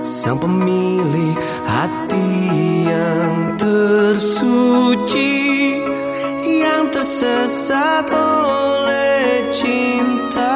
Sang pemilik hati yang tersuci Yang tersesat oleh cinta.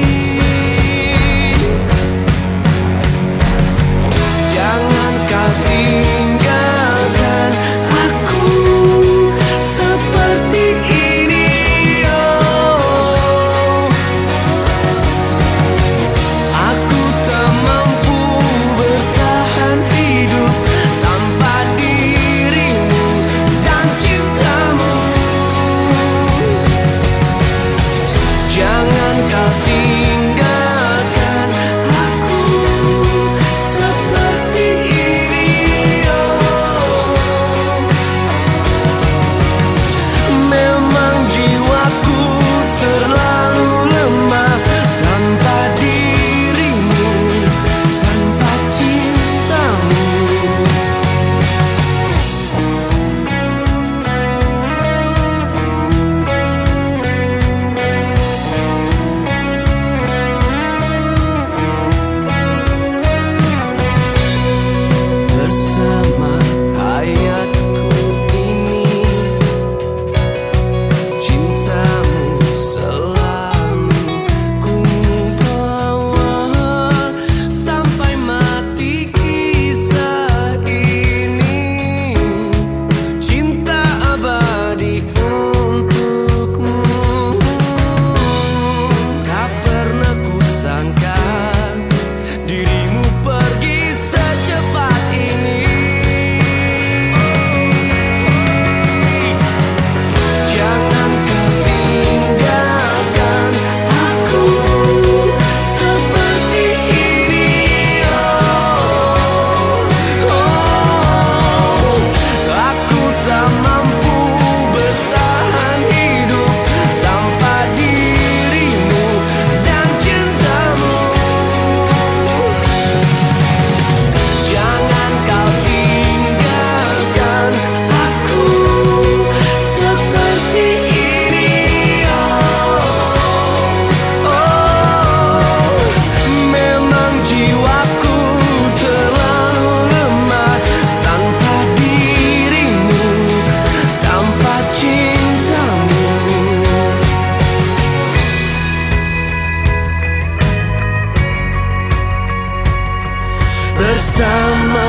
bersama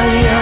ayah.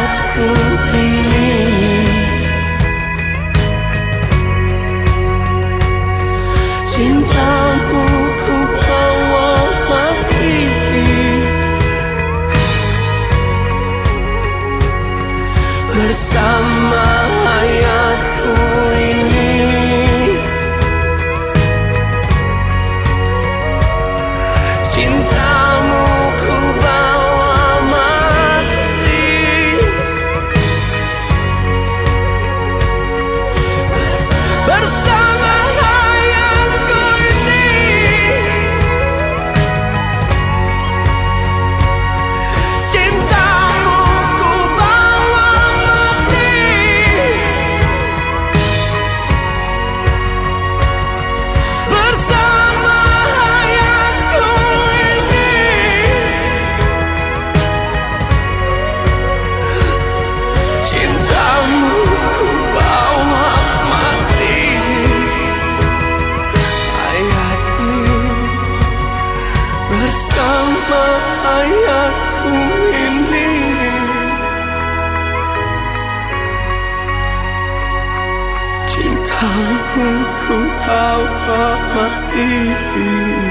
see.